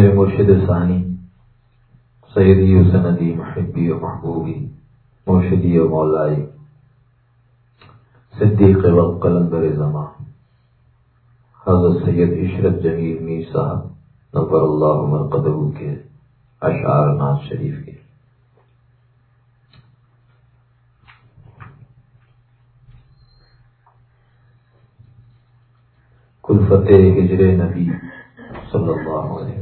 میرے مرشد ثانی، سیدی و سندی محبی و محبوبی، مرشدی و مولائی، صدیق وقت قلندر زمان، حضرت سید عشرت جمیل میر صاحب نفر اللہ مرقدہ کے اشعار ناز شریف کے۔ کل فتح ہجر نبی صلی اللہ علیہ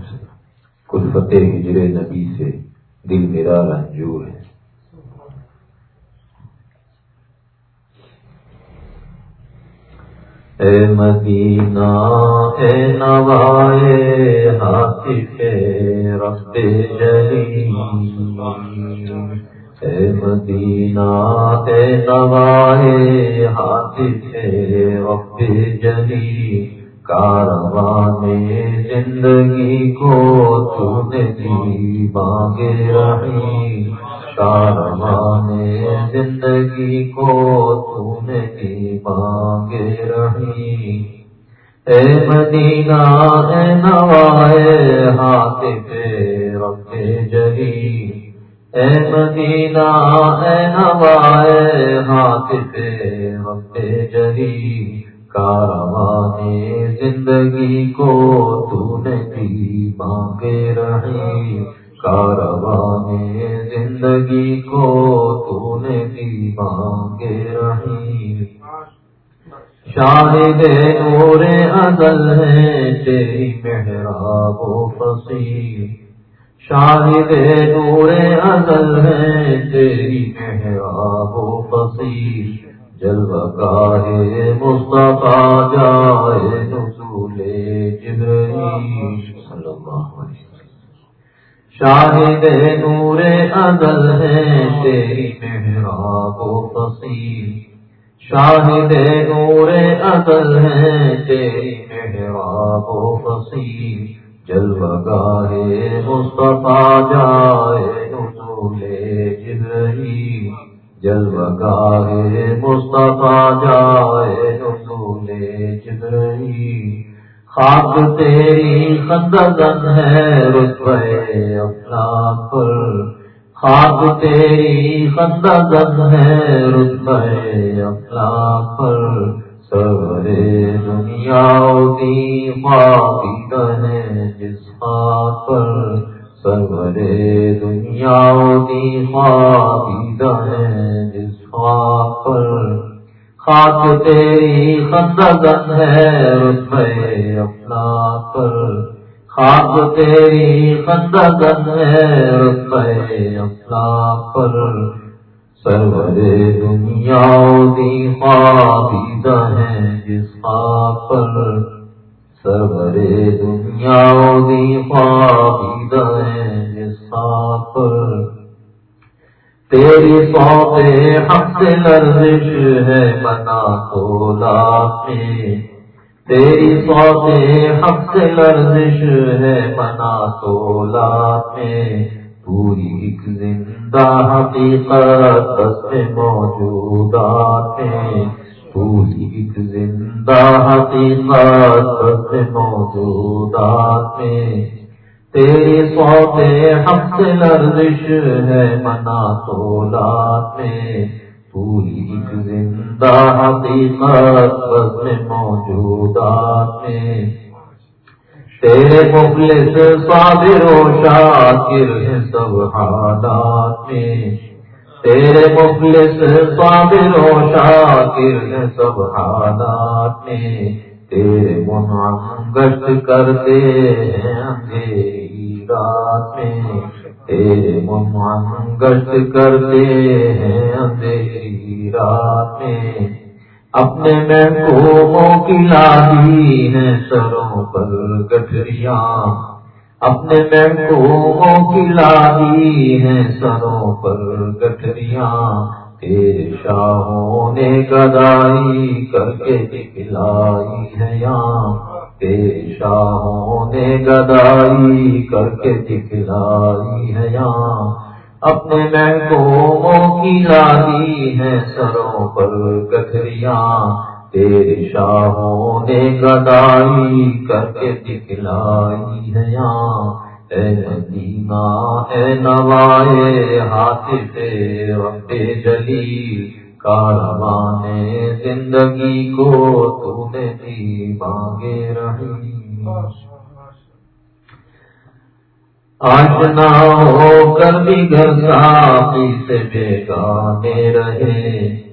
وسلم کل فتح ہجر نبی سے دل میرا رنجور ہے۔ اے مدینہ، اے نوائے، ہاتھ رب جلی اے مدینہ، اے نوائے، ہاتھ رب جلی کاروان زندگی کو چونے دی باغے رہی کاروان زندگی کو چونے دی باغے رہی اے مدینہ اے نوائے ہاتھ پہ رکھے جلی اے مدینہ اے نوائے ہاتھ پہ رکھے جلی کاروان زندگی کو تو نے دی مانگے رہی کاروان زندگی کو تو نے دی مانگے رہی شاہد نور ازل ہے، تیری محراب و فصیح۔ شاہد نور ازل ہے، تیری محراب و فصیح۔ جلوہ گاہے مصطفیٰ جائے نزول جبرائیل صلی اللہ علیہ وسلم۔ شاہد نور ازل ہے تیری محراب و فصیح۔ شاہد نور ازل ہے تیری محراب و فصیح۔ جلوہ گاہے مصطفیٰ جائے نزول جبرائیل جلوہ گاہے مصطفیٰ جائے نزول جبرائیل خاک تیری خندگن ہے رتبے اپنا پر۔ خاک تیری خندگن ہے رتبے اپنا پر۔ سورے دنیا دی خواہی ہے جس خاک پر۔ سورے دنیا دی خواہی ہے جس خاک پر، خاک تیری خندگن ہے رتبے اپنا پر خاک تیری خندگن ہے رتبے اپنا پر سرور دنیا دی خواہی ہے جس خاک پر سرور دنیا دی خواہی جس پر تیری سوتے ہم سے لرزش ہے، بنا تو میں تیری سوتے ہم سے لرزش ہے، بنا تو میں پوری ایک زندہ حقیقت دست موجودات میں ایک زندہ حقیقت موجودات میں۔ تیری سوتے ہم سے لرزش ہے منا تو میں۔ پوری ایک زندہ حقیقت بس میں موجودات میں۔ تیرے مخلص صابر و شاکر ہیں سب حالات میں۔ تیرے مخلص صابر و شاکر ہیں سب حالات میں۔ تیرے منعم گشت کرتے ہیں اندھیری رات میں۔ تیرے منعم گشت کرتے ہیں اندھیری رات میں۔ اپنے محبوبوں کی لادی ہیں سروں پر گٹریاں اپنے محبوبوں کی لادی ہیں سروں پر گٹریاں تیرے شاہوں نے گدائی کر کے دکھلائی ہے یہاں تیرے شاہوں نے گدائی کر کے دکھلائی ہے یہاں اپنے محبوبوں کی لادی ہے سروں پر گٹریاں تیرے شاہوں نے گدائی کر کے دکھلائی ہے یہاں اے مدینہ اے نوائے ہاتھ سے رب جلی کارواں زندگی کو تو نے دی مانگے رہی آج نہ ہو کر بھی گھر صافی سے بیگانے رہے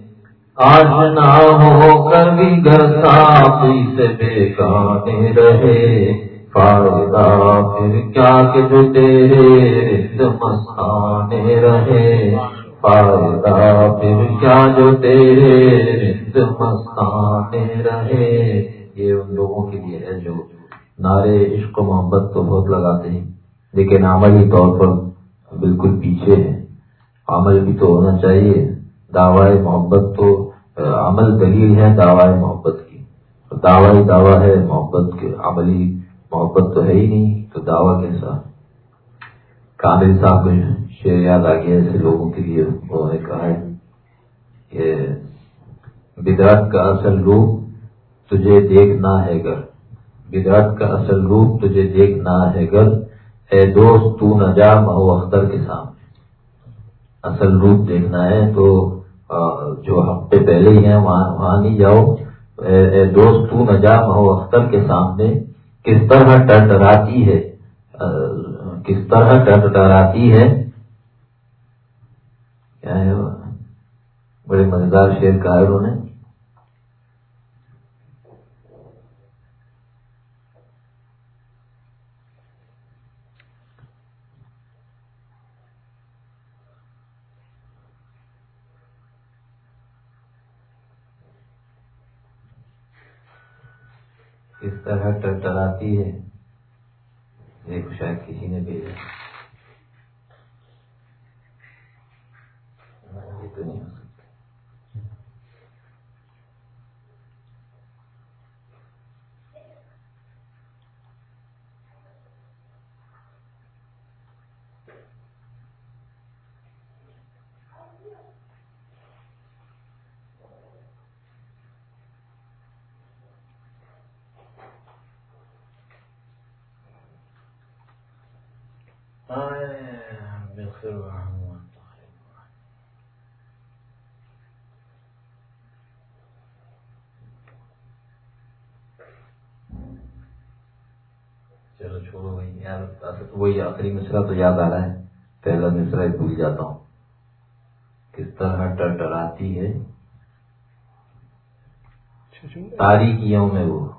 آج نہ ہو کر بھی گھر صافی سے بیگانے رہے فائدہ پھر کیا کہ جو تیرے رند مسانے رہے فائدہ پھر کیا جو تیرے رند مسانے رہے یہ ان لوگوں کے لیے ہے جو نعرے عشق و محبت تو بہت لگاتے ہیں لیکن عملی طور پر بالکل پیچھے ہے عمل بھی تو ہونا چاہیے دعوی محبت تو عمل دلیل ہے دعوی محبت کی۔ دعوی دعویٰ ہے محبت کے، عملی محبت تو ہے ہی نہیں، تو دعویٰ کیسا؟ کامل صاحب کو شیر یاد آ گیا ایسے لوگوں کے لیے، انہوں نے کہا ہے کہ بدرت کا اصل روپ تجھے دیکھنا ہے گر۔ بدرت کا اصل روپ تجھے دیکھنا ہے گر۔ اے دوست تو نجا مہو اختر کے سامنے۔ اصل روپ دیکھنا ہے تو جو ہفتے پہلے ہی ہیں، وہاں وہاں نہیں جاؤ۔ اے دوست، تو نجا مہو اختر کے سامنے۔ کس طرح ٹراتی ہے؟ کس طرح ٹراتی ہے؟ کیا ہے بڑے مزیدار شیر کا ہے انہوں نے۔ اس طرح ٹرٹراتی ہے۔ دیکھو شاید کسی نے بھیجا تو نہیں ہو سکتا چلو چھوڑو بھائی یار وہی آخری مصرا تو یاد آ رہا ہے، پہلا مصرا بھول جاتا ہوں۔ کس طرح ٹر ٹراتی ہے۔ تاریخیوں میں وہ۔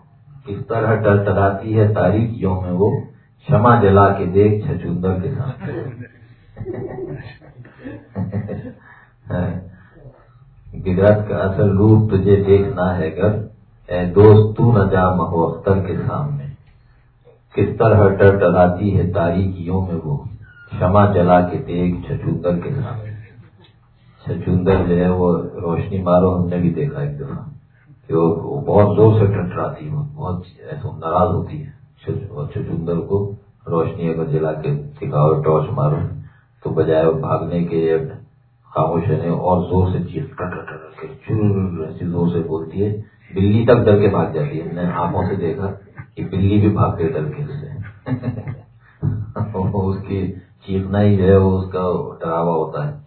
کس طرح ٹر ٹراتی ہے تاریخیوں میں وہ۔ شمع جلا کے دیکھ چھچندر کے ساتھ گجرات کا اصل روپ تجھے دیکھنا ہے گر اے دوست، تو نہ جا مہو اختر کے سامنے۔ کس طرح ٹر ٹراتی ہے تاریخیوں میں وہ؟ شمع جلا کے دیکھ چھچندر کے سامنے چھچندر جو ہے وہ روشنی مارو، ہم نے بھی دیکھا ایک دفعہ کہ وہ بہت زور سے ٹٹراتی ہے بہت ایسا ناراض ہوتی ہے چچندر کو روشنی اگر جلا کے دکھاؤ، ٹارچ مارو، تو بجائے بھاگنے کے خاموش رہنے، اور زور سے چیز کے ایسی زور سے بولتی ہے۔ بلی تک ڈر کے بھاگ جاتی ہے، میں نے آنکھوں سے دیکھا۔ کہ بلی بھی بھاگ کے ڈر کے سے اس کی چیخنا ہی جو ہے، وہ اس کا ڈراوا ہوتا ہے۔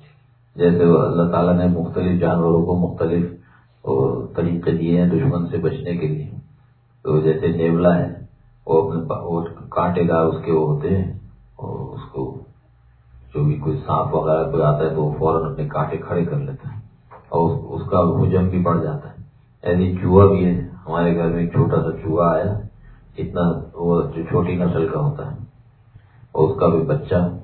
جیسے اللہ تعالیٰ نے مختلف جانوروں کو مختلف طریقے دیے ہیں دشمن سے بچنے کے لیے۔ تو جیسے نیولا ہے، وہ اپنے کانٹے دار اس کے وہ ہوتے ہیں۔ اور اس کو جو بھی کوئی سانپ وغیرہ کوئی آتا ہے تو وہ فوراً اپنے کانٹے کھڑے کر لیتا ہے۔ اور اس کا حجم بھی بڑھ جاتا ہے۔ ایسی چوہا بھی ہے۔ ہمارے گھر میں ایک چھوٹا سا چوہا آیا۔ اتنا وہ جو چھوٹی نسل کا ہوتا ہے اور اس کا بھی بچہ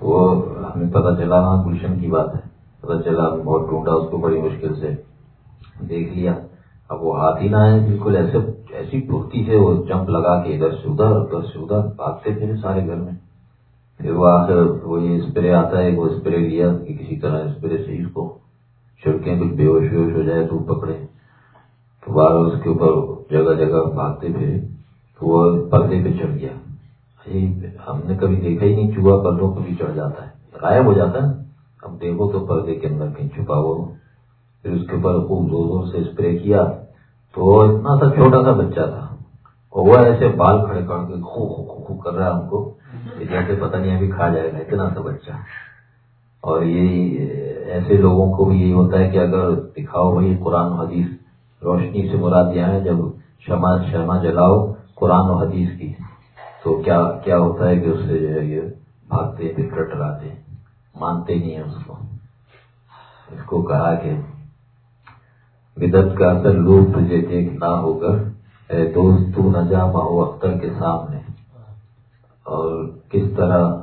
وہ ہمیں پتہ چلا ہاں گلشن کی بات ہے، پتہ چلا، بہت ڈھونڈا اس کو بڑی مشکل سے۔ دیکھ لیا، اب وہ ہاتھ ہی نہ آئے، بالکل ایسے، ایسی پھرتی سے وہ جمپ لگا کے ادھر سے ادھر ادھر سے ادھر، بھاگتے تھے سارے گھر میں۔ پھر وہ آخر وہ یہ اسپرے آتا ہے وہ اسپرے لیا کہ کسی طرح اسپرے سے اس کو چھڑکیں، کچھ بے ہوش وے ہوش ہو جائے تو پکڑے۔ تو بار اس کے اوپر جگہ جگہ بھاگتے پھرے تو وہ پردے پہ چڑھ گیا۔ ہم نے کبھی دیکھا ہی نہیں چوہا پردوں پہ بھی چڑھ جاتا ہے۔ غائب ہو جاتا ہے۔ اب دیکھو تو پردے کے اندر کہیں چھپا ہوا پھر اس کے اوپر خوب زور زور سے اسپرے کیا تو اتنا سا چھوٹا سا بچہ تھا۔ وہ ایسے بال کھڑے کر کے خو خو کر رہا ہے ہم کو جیسے پتہ نہیں ابھی کھا جائے گا۔ اتنا سا بچہ۔ اور یہی ایسے لوگوں کو بھی یہی ہوتا ہے کہ اگر دکھاؤ وہی قرآن حدیث روشنی سے مراد دیا ہے، جب شمع شمع جلاؤ، قرآن و حدیث کی۔ تو کیا کیا ہوتا ہے کہ اس سے جو ہے یہ بھاگتے پھر ٹراتے مانتے نہیں ہیں اس کو۔ اس کو کہا کہ بدت کا اثر لوگ تجھے دیکھ نہ ہو کر اے دوست، تو نہ جا، ماہو اختر کے سامنے۔ اور کس طرح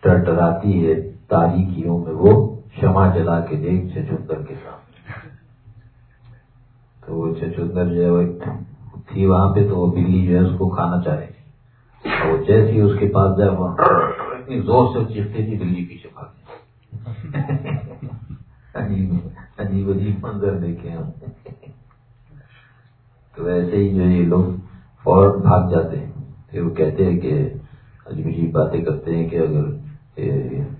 ٹرٹراتی ہے تاریخیوں میں وہ شمع جلا کے دیکھ چچندر کے سامنے۔ تو وہ چچندر جو ہے تھی، وہاں پہ تو وہ بلی جو ہے اس کو کھانا چاہے اور جیسے ہی اس کے پاس جائے وہاں اتنی زور سے چیختی تھی، بلی پیچھے بھاگ عجیب عجیب عجیب منظر دیکھے ہم۔ تو ایسے ہی جو یہ لوگ فوراً بھاگ جاتے ہیں۔ پھر وہ کہتے ہیں کہ عجیب عجیب باتیں کرتے ہیں کہ اگر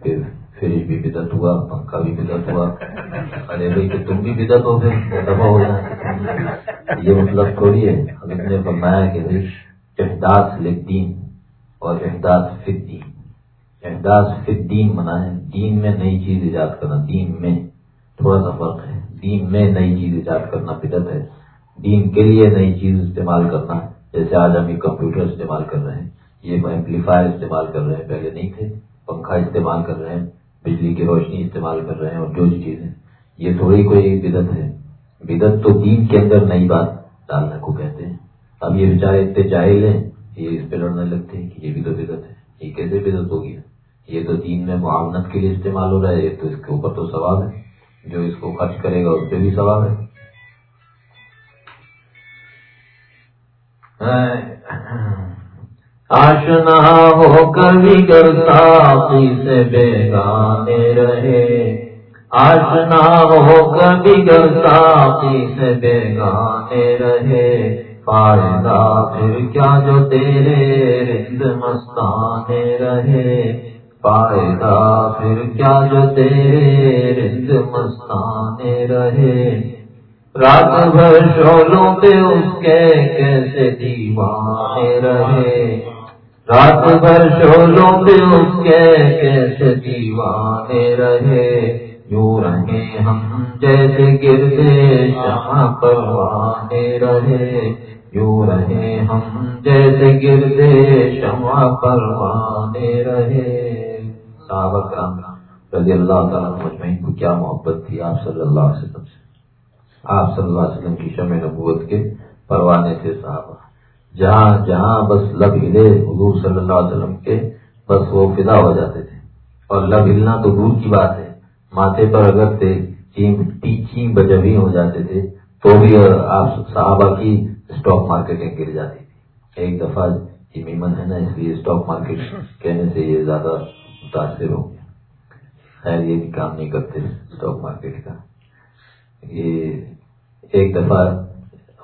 پھر فریج بھی بدت ہوا پنکھا بھی بدت ہوا۔ ارے بھائی کہ تم بھی بدت ہو پھر دفاع ہو جائے یہ مطلب تھوڑی ہے۔ حضرت نے فرمایا کہ بھائی، احداث لدین اور احداث فدین احداث فدین منا ہے۔ دین میں نئی چیز ایجاد کرنا، دین میں تھوڑا سا فرق ہے۔ دین میں نئی چیز ایجاد کرنا بدت ہے۔ دین کے لیے نئی چیز استعمال کرنا جیسے آج ہم یہ کمپیوٹر استعمال کر رہے ہیں، یہ ایمپلیفائر استعمال کر رہے ہیں۔ پہلے نہیں تھے، پنکھا استعمال کر رہے ہیں۔ بجلی کی روشنی استعمال کر رہے ہیں اور جو چیزیں۔ یہ تھوڑی کوئی بدت ہے۔ بدت تو دین کے اندر نئی بات ڈالنے کو کہتے ہیں۔ اب یہ بیچارے اتنے جاہل ہیں یہ اس پہ لڑنے لگتے ہیں کہ یہ بھی تو بدت ہے۔ یہ کیسے بدت ہوگی؟ یہ تو دین میں معاونت کے لیے استعمال ہو رہا ہے، یہ تو اس کے اوپر تو ثواب ہے۔ جو اس کو خرچ کرے گا اس پہ بھی ثواب ہے۔ آشنا ہو کر بھی سے بیگانے رہے۔ آشنا ہو کر بھی سے بیگانے رہے۔ فائدہ پھر کیا جو تیرے رند مستانے رہے؟ فائدہ پھر کیا جو تیرے رند مستانے رہے؟ رات بھر شولوں پہ اس کے کیسے دیوانے رہے؟ رات بھر شولوں پہ اس کے کیسے دیوانے رہے؟ یوں رہے ہم جیسے گردے شمع پروانے رہے۔ یوں رہے ہم جیسے گردے شمع پروانے رہے۔ صحابہ کرام رضی اللہ تعالیٰ مجمعین کو کیا محبت تھی آپ صلی اللہ علیہ وسلم سے؟ آپ صلی اللہ علیہ وسلم کی شمع نبوت کے پروانے سے صحابہ۔ جہاں جہاں بس لب ہلے حضور صلی اللہ علیہ وسلم کے، بس وہ فدا ہو جاتے تھے۔ اور لب ہلنا تو دور کی بات ہے۔ ماتھے پر اگر تھے چیم بجبی ہو جاتے تھے، تو بھی آپ صحابہ کی اسٹاک مارکیٹیں گر جاتی تھی۔ ایک دفعہ یہ میمن ہے نا، اس لیے اسٹاک مارکیٹ کہنے سے یہ زیادہ متاثر ہو گیا۔ خیر، یہ بھی کام نہیں کرتے اسٹاک مارکیٹ کا۔ یہ ایک دفعہ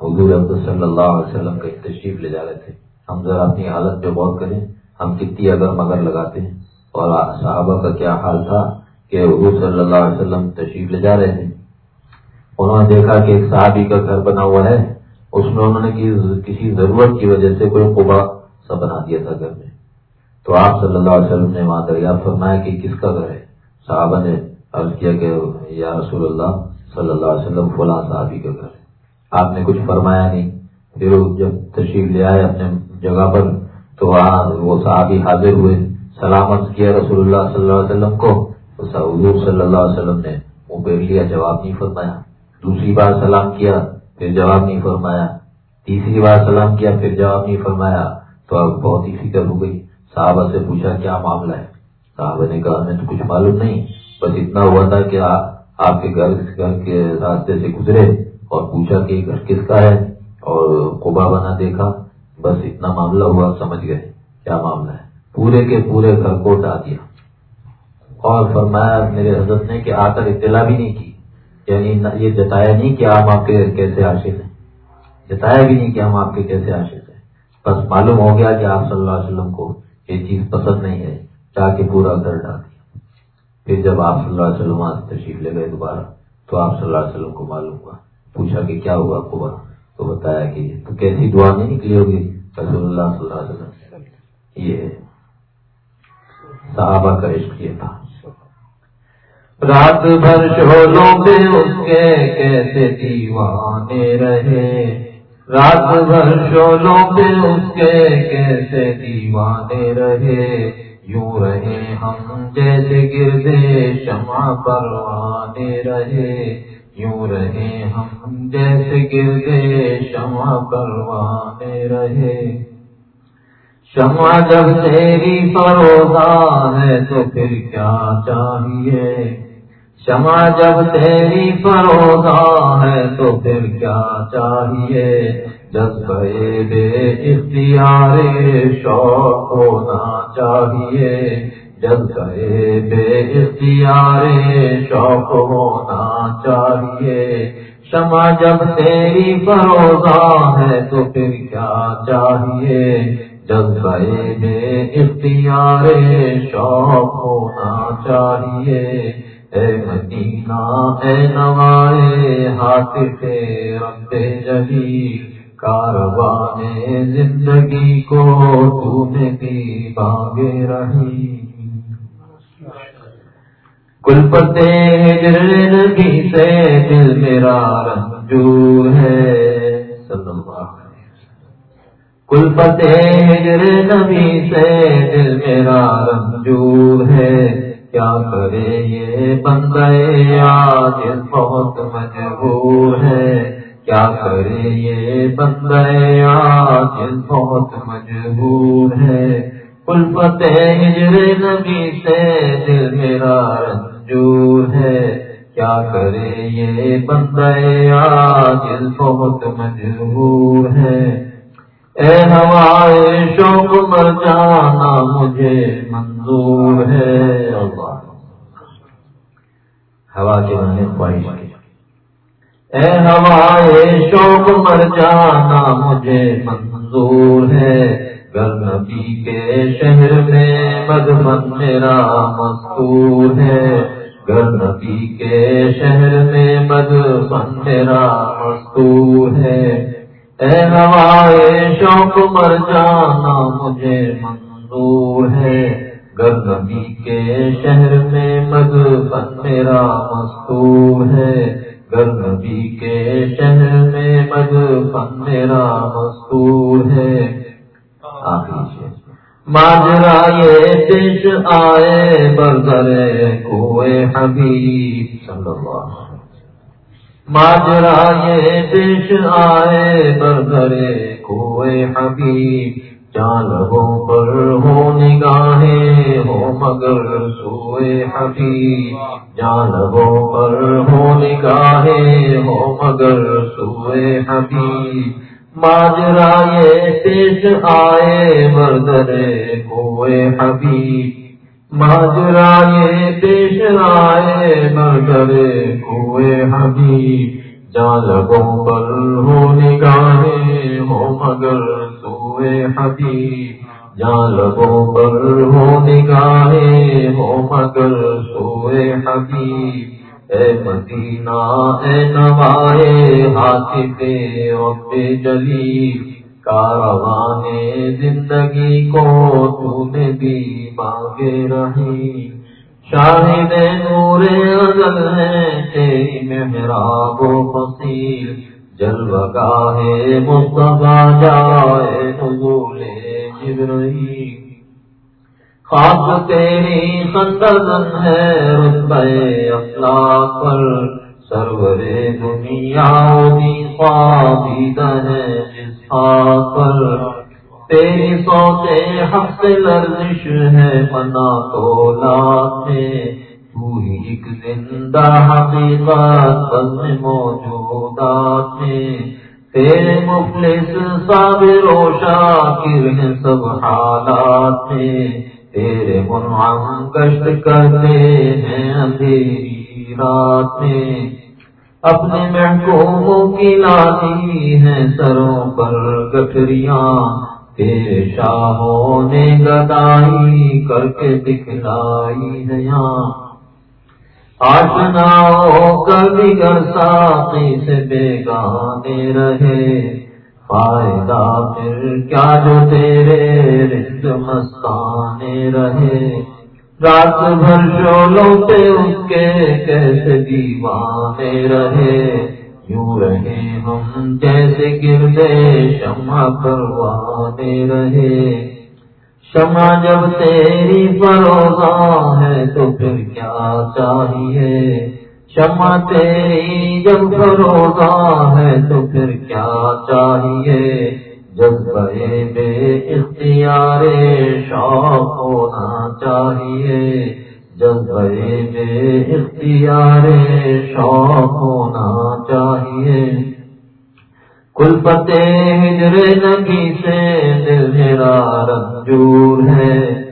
حضور عبد صلی اللہ علیہ وسلم کا تشریف لے جا رہے تھے۔ ہم ذرا اپنی حالت پہ غور کریں۔ ہم کتنی اگر مگر لگاتے ہیں۔ اور صحابہ کا کیا حال تھا کہ حضور صلی اللہ علیہ وسلم تشریف لے جا رہے تھے۔ انہوں نے دیکھا کہ ایک صحابی کا گھر بنا ہوا ہے۔ اس میں انہوں نے کسی ضرورت کی وجہ سے کوئی قبا سا بنا دیا تھا گھر میں۔ تو آپ صلی اللہ علیہ وسلم نے وہاں دریافت فرمایا کہ کس کا گھر ہے؟ صحابہ نے عرض کیا کہ یا رسول اللہ صلی اللہ علیہ وسلم فلاں صحابی کا گھر ہے۔ آپ نے کچھ فرمایا نہیں۔ پھر جب تشریف لے آئے اپنے جگہ پر، تو وہاں وہ صحابی حاضر ہوئے۔ سلامت کیا رسول اللہ صلی اللہ علیہ وسلم کو؟ حضور صلی اللہ علیہ وسلم نے منہ پہ لیا، جواب نہیں فرمایا۔ دوسری بار سلام کیا، پھر جواب نہیں فرمایا۔ تیسری بار سلام کیا، پھر جواب نہیں فرمایا۔ تو اب بہت ہی فکر ہو گئی۔ صحابہ سے پوچھا، کیا معاملہ ہے؟ صحابہ نے کہا میں تو کچھ معلوم نہیں، بس اتنا ہوا تھا کہ آپ کے گھر کے راستے سے گزرے۔ اور پوچھا کہ گھر کس کا ہے؟ اور کوبا بنا دیکھا، بس اتنا معاملہ ہوا، سمجھ گئے، کیا معاملہ ہے؟ پورے کے پورے گھر کو اٹھا دیا۔ اور فرمایا، میرے حضرت نے کہ آ کر اطلاع بھی نہیں کی۔ یعنی یہ جتایا نہیں کہ ہم آپ کے کیسے عاشق ہیں۔ جتایا بھی نہیں کہ ہم آپ کے کیسے عاشق ہیں۔ بس معلوم ہو گیا کہ آپ صلی اللہ علیہ وسلم کو یہ چیز پسند نہیں ہے۔ جا کے پورا گھر ڈال دیا۔ پھر جب آپ صلی اللہ علیہ وسلم تشریف لے گئے دوبارہ، تو آپ صلی اللہ علیہ وسلم کو معلوم ہوا۔ پوچھا کہ کیا ہوا قبا؟ تو بتایا کہ تو کیسی دعا نہیں نکلی ہوگی، رسول اللہ صلی اللہ علیہ وسلم یہ صحابہ کا عشق یہ تھا۔ رات بھر شولوں پہ اس کے کیسے دیوانے رہے۔ رات بھر شولوں پہ اس کے کیسے دیوانے رہے۔ یوں رہے ہم جیسے گردے، شمع پروانے رہے۔ یوں رہے ہم جیسے گردے شمع پروانے رہے۔ شمع جب تیری فروزہ ہے تو پھر کیا چاہیے؟ شمع جب تیری فروزہ ہے تو پھر کیا چاہیے؟ جذبے بے اختیار شوق ہونا چاہیے۔ جذبے بے اختیار شوق ہونا چاہیے۔ شمع جب تیری فروزہ ہے تو پھر کیا چاہیے؟ جذبے بے اختیار شوق ہونا چاہیے۔ اے مدینہ، اے نوائے ہاتھ رب جلیل، کاروان زندگی کو تو نے دی باغے رہی۔ کل پتے نبی سے دل میرا رنجور ہے۔ صلی اللہ کل پتے نبی سے دل میرا رنجور ہے۔ کیا کرے یہ بندے آج بہت مجبور ہے۔ کیا کرے یہ بندے آج بہت مجبور ہے۔ کل فتح ہجر نبی سے دل میرا رنجور ہے۔ کیا کرے یہ بندے آج بہت مجبور ہے۔ اے ہوائے شوق مر جانا مجھے منظور ہے۔ اللہ۔ ہوا کے بننے خواہش کی اے ہوائے شوق مر جانا مجھے منظور ہے۔ گر کے شہر میں مدمن میرا مستور ہے۔ گر کے شہر میں مدمن میرا مستور ہے۔ اے ہوائے شوق مر جانا مجھے منظور ہے۔ گر کے شہر میں مدفن میرا مستور ہے۔ گر کے شہر میں مدفن میرا مستور ہے۔ ماجرا یہ پیش آئے برگرے کوئے حبیب۔ صلی اللہ ماجرا یہ پیش آئے برگرے کوئے حبیب۔ جانبوں پر ہو نگاہیں، ہو مگر سوئے حبیب۔ جانبوں پر ہو نگاہیں، ہو مگر سوئے حبیب۔ ماجرا یہ پیش آئے مردرے کوئے حبیب۔ ماجرا یہ پیش آئے مردرے کوئے حبیب۔ جالبوں پر ہو نگاہیں ہو مگر سوئے حبیب۔ جالبوں پر ہو نگاہیں ہو مگر سوئے حبیب۔ اے مدینہ، اے نوائے ہاتھ پہ وقت جلیل، کاروان زندگی کو تو نے بھی مانگے رہی شاہد نور ازل ہے تیری محراب و فصیل جلوہ گاہ مصطفیٰ جائے نزول جبرائیل۔ خواب تیری خندزن ہے رتبے اخلاق پر، سرور دنیا دی خوابیدہ ہے جس پر۔ تیری سوتے حق سے لرزش ہے منا تو لاتے تو ہی ایک زندہ حقیقت بزم موجودات میں تیرے مفلس صابر و شاکر ہیں، سب حالات میں تیرے منعم کشت کرتے ہیں اندھیری رات میں۔ اپنے محکوموں کی لاتی ہیں سروں پر گٹریاں تیرے شاہوں نے گدائی کر کے دکھلائی ہے یہاں آشنا ہو کبھی گر ساقی سے بیگانے رہے۔ فائدہ پھر کیا جو تیرے رشت مستانے رہے؟ رات بھر شولوں پہ اس کے کیسے دیوانے رہے؟ یوں رہے ہم جیسے گردے شمع کروانے رہے۔ شمع جب تیری فروزہ ہے تو پھر کیا چاہیے؟ شمع تیری جب فروزہ ہے تو پھر کیا چاہیے؟ جب بے بے اختیار شوق ہونا چاہیے۔ جب بے بے اختیار شوق ہونا چاہیے۔ کل فتح ہجر نبی سے دل میرا رنجور ہے۔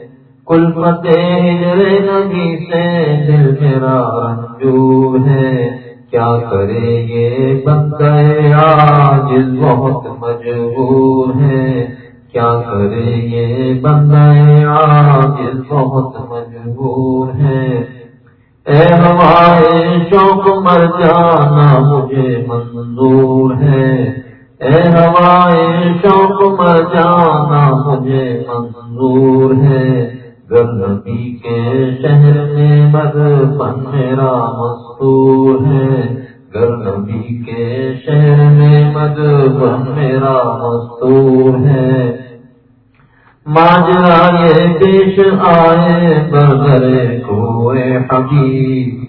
کل ہجر نبی سے دل میرا رنجور ہے۔ کیا کرے یہ بندہ آج بہت مجبور ہے۔ کیا کرے یہ بندہ آج بہت مجبور ہے۔ اے ہمارے شوق مر جانا مجھے منظور ہے۔ اے ہمارے شوق مر جانا مجھے منظور ہے۔ گرمی کے شہر میں مد پن میرا مستور ہے۔ گرمی کے شہر میں مد میرا مستور ہے۔ ماجرا یہ پیش آئے برگرے کوئے حبیب۔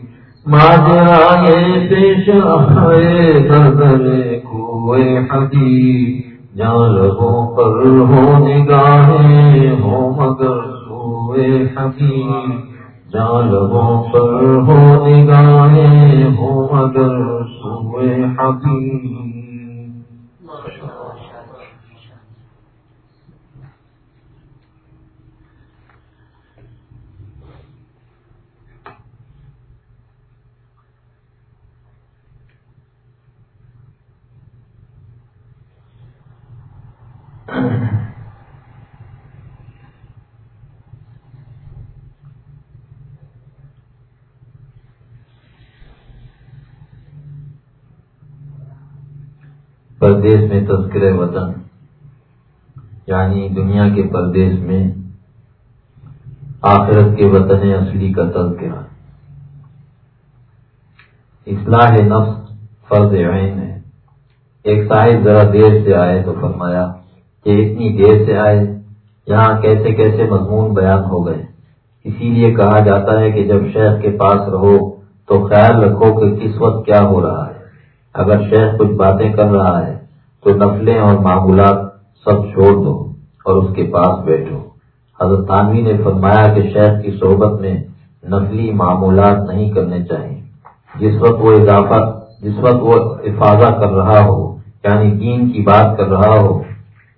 ماجرا یہ پیش آئے برگرے کوئے حبیب۔ جان لبوں پر ہو نگاہیں ہو مگر حکیم جان لبوں پر ہو نگاہیں ہو مگر سوئے حکیم پردیش میں تذکر وطن یعنی دنیا کے پردیش میں آخرت کے وطن اصلی کا تذکرہ۔ اصلاح نفس فرض عین ہے۔ ایک صاحب ذرا دیر سے آئے تو فرمایا کہ اتنی دیر سے آئے، یہاں کیسے کیسے مضمون بیان ہو گئے۔ اسی لیے کہا جاتا ہے کہ جب شیخ کے پاس رہو تو خیال رکھو کہ کس وقت کیا ہو رہا ہے۔ اگر شیخ کچھ باتیں کر رہا ہے تو نفلیں اور معمولات سب چھوڑ دو اور اس کے پاس بیٹھو۔ حضرت تانوی نے فرمایا کہ شیخ کی صحبت میں نفلی معمولات نہیں کرنے چاہیے۔ جس وقت وہ اضافہ، جس وقت وہ افاظہ کر رہا ہو یعنی دین کی بات کر رہا ہو،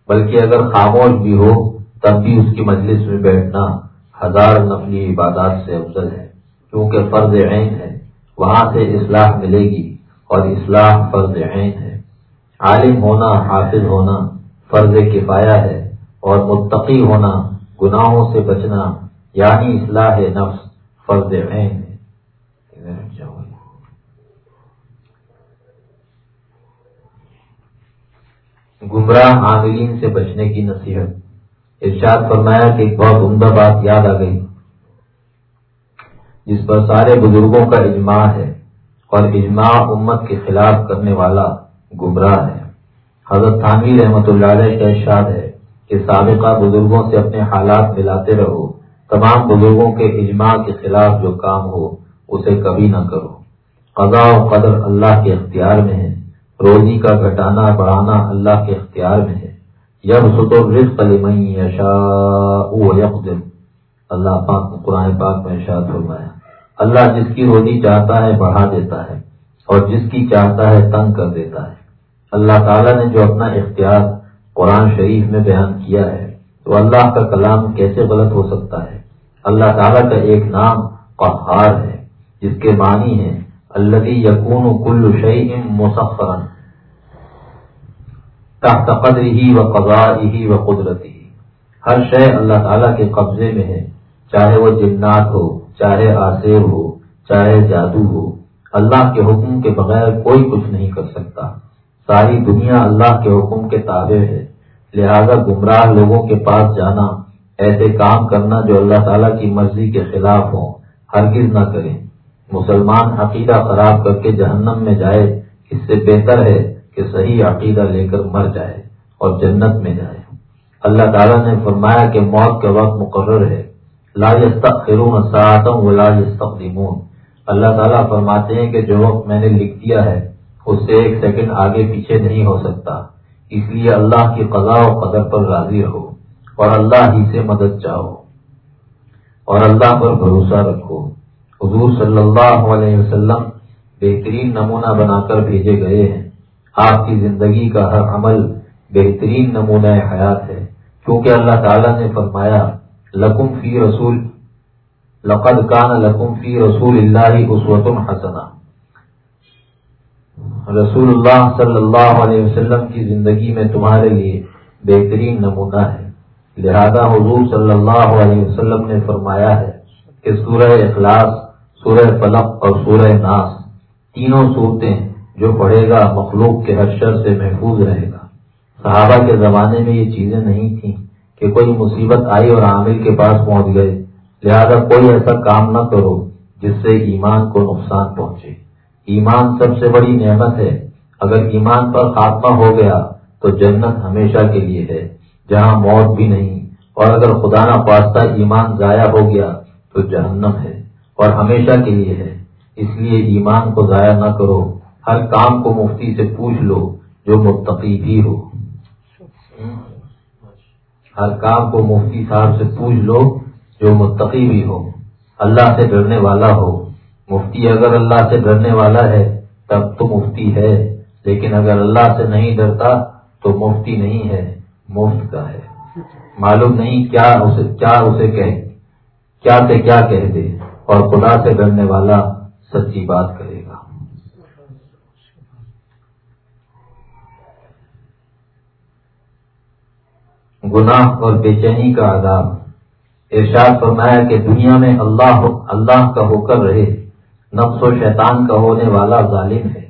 بلکہ اگر خاموش بھی ہو، تب بھی اس کی مجلس میں بیٹھنا ہزار نفلی عبادات سے افضل ہے۔ کیونکہ فرض عین ہے، وہاں سے اصلاح ملے گی اور اصلاح فرض عین ہے۔ عالم ہونا، حافظ ہونا فرض کفایا ہے اور متقی ہونا گناہوں سے بچنا یعنی اصلاح نفس، فرض عین ہے۔ گمراہ عاملین سے بچنے کی نصیحت۔ ارشاد فرمایا کہ ایک بہت عمدہ بات یاد آ گئی، جس پر سارے بزرگوں کا اجماع ہے اور اجماع امت کے خلاف کرنے والا گمراہ ہے حضرت خانوی رحمت اللہ علیہ کا ارشاد ہے کہ سابقہ بزرگوں سے اپنے حالات ملاتے رہو۔ تمام بزرگوں کے اجماع کے خلاف جو کام ہو، اسے کبھی نہ کرو۔ قضاء و قدر اللہ کے اختیار میں ہے۔ روزی کا گھٹانا بڑھانا اللہ کے اختیار میں ہے۔ یب ستر رزق یشا یقدم اللہ پاک قرآن پاک میں ارشاد فرمایا، اللہ جس کی روزی چاہتا ہے بڑھا دیتا ہے۔ اور جس کی چاہتا ہے تنگ کر دیتا ہے۔ اللہ تعالیٰ نے جو اپنا اختیار قرآن شریف میں بیان کیا ہے، تو اللہ کا کلام کیسے غلط ہو سکتا ہے؟ اللہ تعالیٰ کا ایک نام قہار ہے، جس کے معنی ہے اللہ یقون کل شعی مسفرن تحت قدر ہی و قبار ہی و قدرتی ہر شے اللہ تعالیٰ کے قبضے میں ہے، چاہے وہ جنات ہو، چاہے آصر ہو، چاہے جادو ہو۔ اللہ کے حکم کے بغیر کوئی کچھ نہیں کر سکتا۔ ساری دنیا اللہ کے حکم کے تابع ہے۔ لہذا گمراہ لوگوں کے پاس جانا، ایسے کام کرنا جو اللہ تعالیٰ کی مرضی کے خلاف ہوں، ہرگز نہ کریں۔ مسلمان عقیدہ خراب کر کے جہنم میں جائے، اس سے بہتر ہے کہ صحیح عقیدہ لے کر مر جائے اور جنت میں جائے۔ اللہ تعالیٰ نے فرمایا کہ موت کا وقت مقرر ہے۔ ولا يستقدمون اللہ تعالیٰ فرماتے ہیں کہ جو وقت میں نے لکھ دیا ہے، اس سے ایک سیکنڈ آگے پیچھے نہیں ہو سکتا۔ اس لیے اللہ کی قضاء و قدر پر راضی رہو اور اللہ ہی سے مدد چاہو۔ اور اللہ پر بھروسہ رکھو۔ حضور صلی اللہ علیہ وسلم بہترین نمونہ بنا کر بھیجے گئے ہیں۔ آپ کی زندگی کا ہر عمل بہترین نمونہ حیات ہے۔ کیونکہ اللہ تعالیٰ نے فرمایا، لکم فی رسول لقد کان لکم فی رسول اللہ عسوت حسنا رسول اللہ صلی اللہ علیہ وسلم کی زندگی میں تمہارے لیے بہترین نمونہ ہے۔ لہذا حضور صلی اللہ علیہ وسلم نے فرمایا ہے کہ سورہ اخلاص، سورہ فلق اور سورہ ناس تینوں صورتیں جو پڑھے گا مخلوق کے ہر شر سے محفوظ رہے گا۔ صحابہ کے زمانے میں یہ چیزیں نہیں تھیں کہ کوئی مصیبت آئی اور عامل کے پاس پہنچ گئے۔ لہذا کوئی ایسا کام نہ کرو جس سے ایمان کو نقصان پہنچے۔ ایمان سب سے بڑی نعمت ہے۔ اگر ایمان پر خاتمہ ہو گیا تو جنت ہمیشہ کے لیے ہے، جہاں موت بھی نہیں۔ اور اگر خدا نہ پاستہ ایمان ضائع ہو گیا تو جہنم ہے اور ہمیشہ کے لیے ہے۔ اس لیے ایمان کو ضائع نہ کرو۔ ہر کام کو مفتی سے پوچھ لو جو متقی بھی ہو۔ ہر کام کو مفتی صاحب سے پوچھ لو جو متقی بھی ہو اللہ سے ڈرنے والا ہو مفتی اگر اللہ سے ڈرنے والا ہے، تب تو مفتی ہے۔ لیکن اگر اللہ سے نہیں ڈرتا، تو مفتی نہیں ہے۔ مفت کا ہے۔ معلوم نہیں کیا اسے کیا اسے کہ کیا سے کیا کہہ دے۔ اور خدا سے ڈرنے والا سچی بات کرے گا۔ گناہ اور بے چینی کا عذاب۔ ارشاد فرمایا کہ دنیا میں اللہ اللہ کا ہو کر رہے، نفس و شیطان کا ہونے والا ظالم ہے۔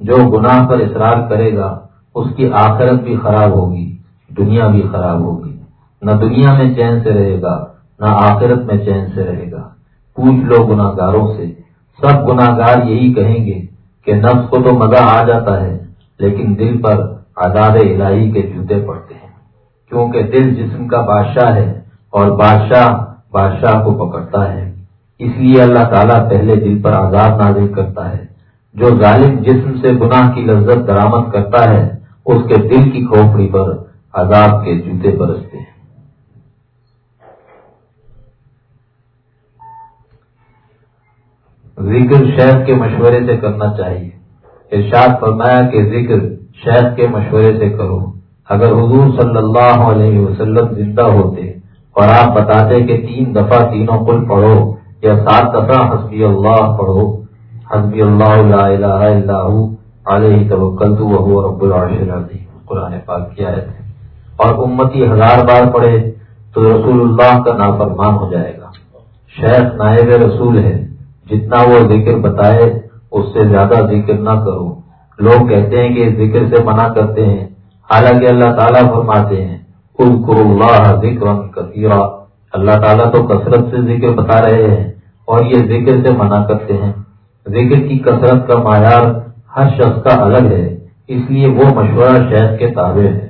جو گناہ پر اصرار کرے گا، اس کی آخرت بھی خراب ہوگی، دنیا بھی خراب ہوگی۔ نہ دنیا میں چین سے رہے گا، نہ آخرت میں چین سے رہے گا۔ پوچھ لو گناہ گاروں سے۔ سب گناہ گار یہی کہیں گے کہ نفس کو تو مزہ آ جاتا ہے، لیکن دل پر آزاد الہی کے جوتے پڑتے ہیں۔ کیونکہ دل جسم کا بادشاہ ہے اور بادشاہ بادشاہ کو پکڑتا ہے۔ اس لیے اللہ تعالیٰ پہلے دل پر آزاد نازل کرتا ہے۔ جو ظالم جسم سے گناہ کی لذت برآمد کرتا ہے، اس کے دل کی کھوپڑی پر عذاب کے جوتے برستے ہیں۔ ذکر شیخ کے مشورے سے کرنا چاہیے۔ ارشاد فرمایا کہ ذکر شیخ کے مشورے سے کرو۔ اگر حضور صلی اللہ علیہ وسلم زندہ ہوتے اور آپ بتاتے کہ تین دفعہ تینوں کل پڑھو یا سات دفعہ حسبی اللہ پڑھو۔ حسبی اللہ لا الہ الا علیہ توکلت وهو رب العرش العظیم۔ قرآن پاک کیا ہے۔ اور امتی ہزار بار پڑھے تو رسول اللہ کا نافرمان ہو جائے گا۔ شیخ نائب رسول ہے، جتنا وہ ذکر بتائے، اس سے زیادہ ذکر نہ کرو۔ لوگ کہتے ہیں کہ ذکر سے منع کرتے ہیں، حالانکہ اللہ تعالیٰ فرماتے ہیں اللہ ذکر کثیرہ اللہ تعالیٰ تو کثرت سے ذکر بتا رہے ہیں اور یہ ذکر سے منع کرتے ہیں۔ ذکر کی کثرت کا معیار ہر شخص کا الگ ہے، اس لیے وہ مشورہ شہد کے تابع ہے۔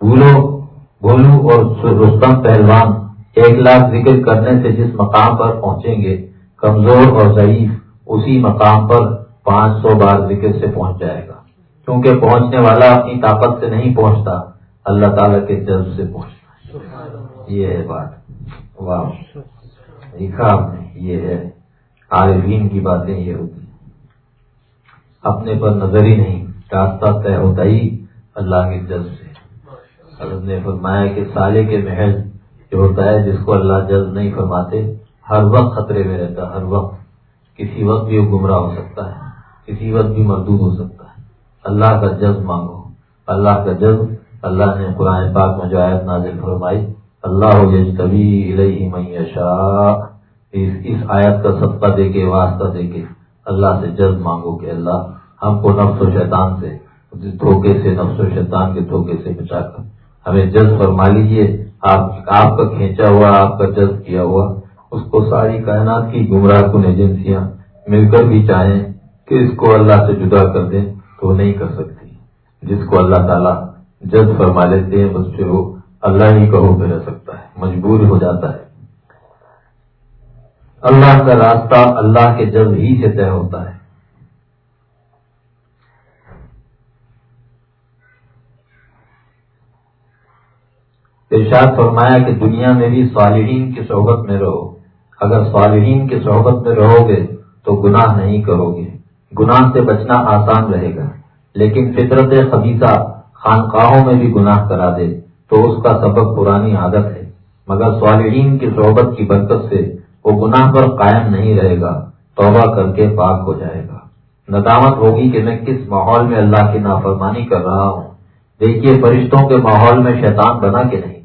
بھولو بھولو اور رستم پہلوان ایک لاکھ ذکر کرنے سے جس مقام پر پہنچیں گے، کمزور اور ضعیف اسی مقام پر پانچ سو بار ذکر سے پہنچ جائے گا۔ کیونکہ پہنچنے والا اپنی طاقت سے نہیں پہنچتا۔ اللہ تعالیٰ کے جذب سے پہنچتا یہ ہے بات۔ واہ۔ لکھا آپ نے یہ ہے۔ عارفین کی باتیں یہ ہوتی اپنے پر نظر ہی نہیں راستہ طے ہوتا ہی اللہ کے جذب سے۔ حضرت نے فرمایا کہ سالے کے محل جو ہوتا ہے جس کو اللہ جذب نہیں فرماتے ہر وقت خطرے میں رہتا ہر وقت۔ کسی وقت بھی وہ گمراہ ہو سکتا ہے کسی وقت بھی مردود ہو سکتا ہے۔ اللہ کا جذب مانگو اللہ کا جذب اللہ نے قرآن پاک میں جو آیت نازل فرمائی، اللہ اس آیت کا صدقہ دے کے، واسطہ دے کے، اللہ سے جلد مانگو کہ اللہ ہم کو نفس و شیطان سے، دھوکے سے، نفس و شیطان کے دھوکے سے بچا کر۔ ہمیں جلد فرما لیجیے آپ آپ کا کھینچا ہوا، آپ کا جلد کیا ہوا، اس کو ساری کائنات کی گمراہ کن ایجنسیاں مل کر بھی چاہیں کہ اس کو اللہ سے جدا کر دیں تو نہیں کر سکتی۔ جس کو اللہ تعالیٰ جلد فرما لیتے ہیں بس پھر وہ اللہ ہی کا پہ رہ سکتا ہے، مجبور ہو جاتا ہے۔ اللہ کا راستہ اللہ کے جلد ہی سے طے ہوتا ہے۔ ارشاد فرمایا کہ دنیا میں بھی صالحین کی صحبت میں رہو۔ اگر صالحین کی صحبت میں رہو گے تو گناہ نہیں کرو گے۔ گناہ سے بچنا آسان رہے گا، لیکن فطرت خبیصہ خانقاہوں میں بھی گناہ کرا دے تو اس کا سبب پرانی عادت ہے۔ مگر صالحین کی صحبت کی برکت سے وہ گناہ پر قائم نہیں رہے گا، توبہ کر کے پاک ہو جائے گا۔ ندامت ہوگی کہ میں کس ماحول میں اللہ کی نافرمانی کر رہا ہوں۔ دیکھیے فرشتوں کے ماحول میں شیطان بنا کے نہیں۔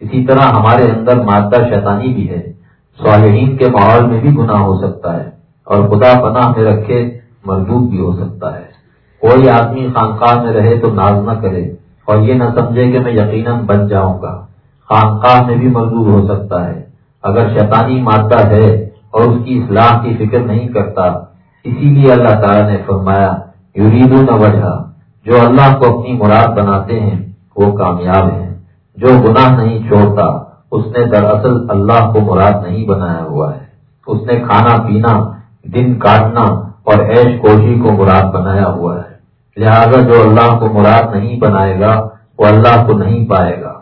اسی طرح ہمارے اندر مادہ شیطانی بھی ہے۔ صالحین کے ماحول میں بھی گناہ ہو سکتا ہے اور خدا پناہ میں رکھے مردود بھی ہو سکتا ہے۔ کوئی آدمی خانقاہ میں رہے تو ناز نہ کرے اور یہ نہ سمجھے کہ میں یقیناً بن جاؤں گا۔ خانقاہ میں بھی مردود ہو سکتا ہے۔ اگر شیطانی مادہ ہے اور اس کی اصلاح کی فکر نہیں کرتا، اسی لیے اللہ تعالیٰ نے فرمایا یورید نہ وجہ جو اللہ کو اپنی مراد بناتے ہیں، وہ کامیاب ہیں۔ جو گناہ نہیں چھوڑتا، اس نے دراصل اللہ کو مراد نہیں بنایا ہوا ہے۔ اس نے کھانا، پینا، دن کاٹنا اور ایش کوشی کو مراد بنایا ہوا ہے۔ لہذا جو اللہ کو مراد نہیں بنائے گا، وہ اللہ کو نہیں پائے گا۔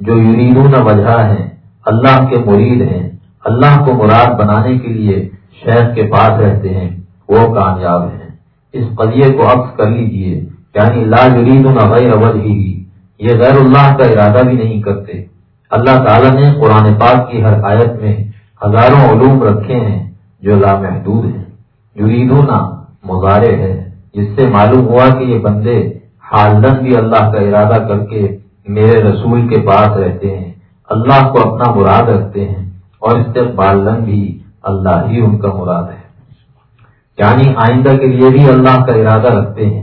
جو یریدون وجہ ہیں، اللہ کے مرید ہیں۔ اللہ کو مراد بنانے کے لیے شہر کے پاس رہتے ہیں، وہ کامیاب ہیں۔ اس قدیے کو عکس کر لیجیے یعنی لا یریدون غیر وجہ ہی یہ غیر اللہ کا ارادہ بھی نہیں کرتے۔ اللہ تعالیٰ نے قرآن پاک کی ہر آیت میں ہزاروں علوم رکھے ہیں جو لامحدود ہیں۔ یریدونا مظاہرے ہے جس سے معلوم ہوا کہ یہ بندے حالن بھی اللہ کا ارادہ کر کے میرے رسول کے پاس رہتے ہیں، اللہ کو اپنا مراد رکھتے ہیں اور استقبالن بھی اللہ ہی ان کا مراد ہے۔ یعنی آئندہ کے لیے بھی اللہ کا ارادہ رکھتے ہیں۔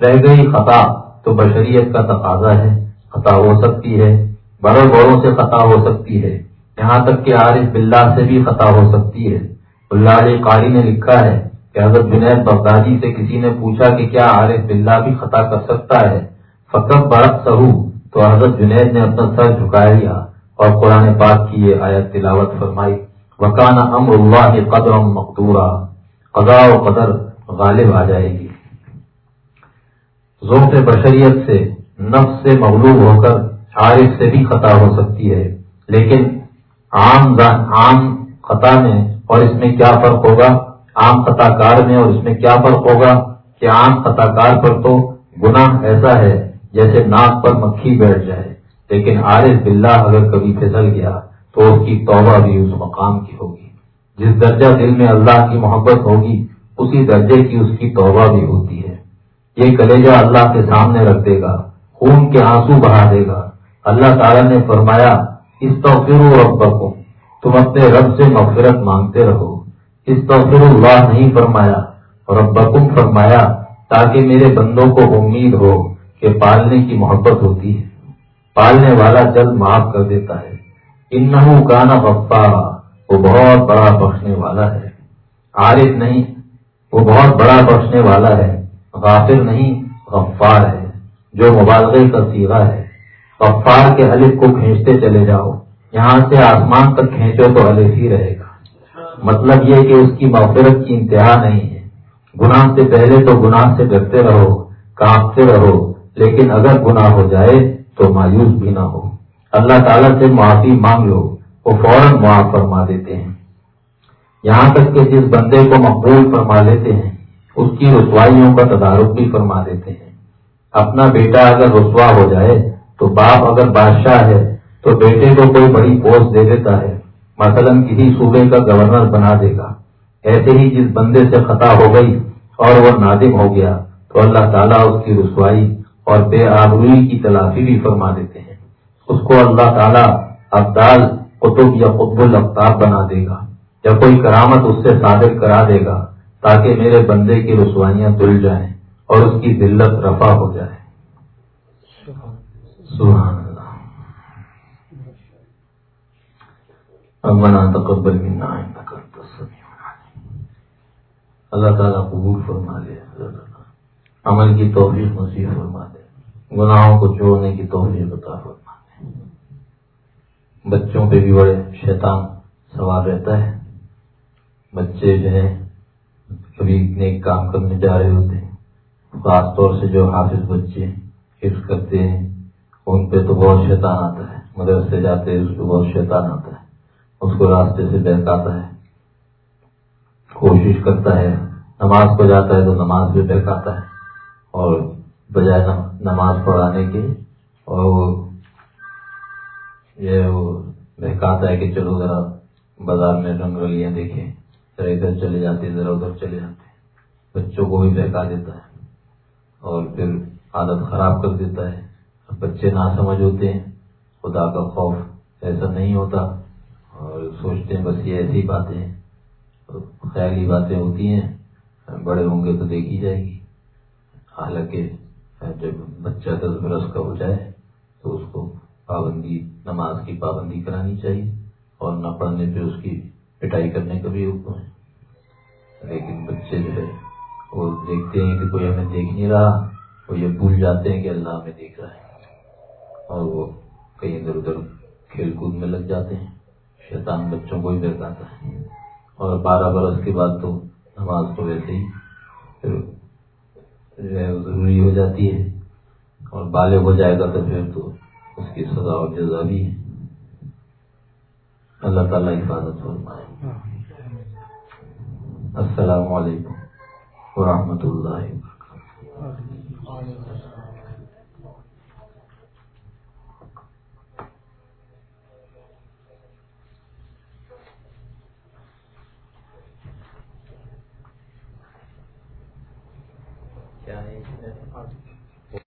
رہ گئی خطا تو بشریت کا تقاضا ہے، خطا ہو سکتی ہے بڑوں بڑوں سے خطا ہو سکتی ہے۔ یہاں تک کہ عارف بلّہ سے بھی خطا ہو سکتی ہے۔ اللہ علیہ قاری نے لکھا ہے کہ حضرت جنید بغدادی سے کسی نے پوچھا کہ کیا عارف بلّہ بھی خطا کر سکتا ہے؟ فقط برق سہو تو حضرت جنید نے اپنا سر جھکا لیا اور قرآن پاک کی یہ آیت تلاوت فرمائی، وکانا امر اللہ قدر مقدورہ قضاء و قدر غالب آ جائے گی۔ ذوق بشریت سے، نفس سے مغلوب ہو کر عارف سے بھی خطا ہو سکتی ہے، لیکن عام عام خطا میں اور اس میں کیا فرق ہوگا؟ عام خطا کار میں اور اس میں کیا فرق ہوگا کہ عام خطا کار پر تو گناہ ایسا ہے جیسے ناک پر مکھی بیٹھ جائے۔ لیکن عارف بلّہ اگر کبھی پھسل گیا تو اس کی توبہ بھی اس مقام کی ہوگی۔ جس درجہ دل میں اللہ کی محبت ہوگی، اسی درجے کی اس کی توبہ بھی ہوتی ہے۔ یہ کلیجہ اللہ کے سامنے رکھ دے گا، خون کے آنسو بہا دے گا۔ اللہ تعالیٰ نے فرمایا اس توفر رب تم اپنے رب سے مغفرت مانگتے رہو۔ استغفر اللہ نہیں فرمایا اور فرمایا تاکہ میرے بندوں کو امید ہو کہ پالنے کی محبت ہوتی ہے۔ پالنے والا جلد معاف کر دیتا ہے۔ ان گانا بپا وہ بہت بڑا بخشنے والا ہے۔ عارف نہیں، وہ بہت بڑا بخشنے والا ہے۔ غافر نہیں، غفار ہے۔ جو مبالغے کا سیرا ہے۔ غفار کے حلف کو کھینچتے چلے جاؤ۔ یہاں سے آسمان تک کھینچو تو حلف ہی رہے گا۔ مطلب یہ کہ اس کی مغفرت کی انتہا نہیں ہے۔ گناہ سے پہلے تو گناہ سے ڈرتے رہو کانپتے رہو، لیکن اگر گناہ ہو جائے تو مایوس بھی نہ ہو۔ اللہ تعالیٰ سے معافی مانگ لو، وہ فوراً معاف فرما دیتے ہیں۔ یہاں تک کہ جس بندے کو مقبول فرما لیتے ہیں، اس کی رسوائیوں کا تدارک بھی فرما دیتے ہیں۔ اپنا بیٹا اگر رسوا ہو جائے، تو باپ اگر بادشاہ ہے، تو بیٹے کو کوئی بڑی پوسٹ دے دیتا ہے۔ مثلا کسی صوبے کا گورنر بنا دے گا۔ ایسے ہی جس بندے سے خطا ہو گئی اور وہ نادم ہو گیا، تو اللہ تعالیٰ اس کی رسوائی اور بے آبروئی کی تلافی بھی فرما دیتے ہیں۔ اس کو اللہ تعالیٰ ابدال، قطب یا قطب الفتاب بنا دے گا۔ یا کوئی کرامت اس سے صادر کرا دے گا تاکہ میرے بندے کی رسوائیاں دل جائیں اور اس کی ذلت رفع ہو جائے۔ سبحان اللہ ربنا تقبل منا انك انت السميع العليم۔ اللہ تعالیٰ قبول فرما لے عمل کی توفیق نصیب فرما دے۔ گناہوں کو چھوڑنے کی توفیق عطا فرما دے۔ بچوں پہ بھی بڑے شیطان سوال رہتا ہے۔ بچے جو ہے کبھی نیک کام کرنے جا رہے ہوتے ہیں۔ خاص طور سے جو حافظ بچے حفظ کرتے ہیں، ان پہ تو بہت شیطان آتا ہے۔ مدرسے جاتے ہیں، اس پہ بہت شیطان آتا ہے۔ اس کو راستے سے بہکاتا ہے۔ کوشش کرتا ہے۔ نماز کو جاتا ہے تو نماز بھی بہکاتا ہے۔ اور بجائے نماز پڑھانے کے اور وہ یہ وہ بہکاتا ہے کہ چلو ذرا بازار میں رنگ رلیاں دیکھیں۔ ذرا ادھر چلے جاتے، ذرا ادھر چلے جاتے۔ بچوں کو بھی بہکا دیتا ہے۔ اور پھر عادت خراب کر دیتا ہے۔ بچے نہ سمجھ ہوتے ہیں۔ خدا کا خوف ایسا نہیں ہوتا۔ اور سوچتے ہیں بس یہ ایسی باتیں خیالی باتیں ہوتی ہیں، بڑے ہوں گے تو دیکھی جائے گی۔ حالانکہ جب بچہ دس برس کا ہو جائے تو اس کو پابندی، نماز کی پابندی کرانی چاہیے اور نہ پڑھنے پہ اس کی پٹائی کرنے کا بھی حکم ہے۔ لیکن بچے جو ہے، وہ دیکھتے ہیں کہ کوئی ہمیں دیکھ نہیں رہا، وہ یہ بھول جاتے ہیں کہ اللہ ہمیں دیکھ رہا ہے اور وہ کہیں ادھر ادھر کھیل کود میں لگ جاتے ہیں۔ شیطان بچوں کو ہی بہتاتا ہے اور بارہ برس کے بعد تو نماز تو ویسے ہی پھر جو ہے ضروری ہو جاتی ہے۔ اور بالغ ہو جائے گا تو پھر تو اس کی سزا اور جزا بھی ہے۔ اللہ تعالیٰ حفاظت فرمائے۔ السلام علیکم ورحمۃ اللہ وبرکاتہ۔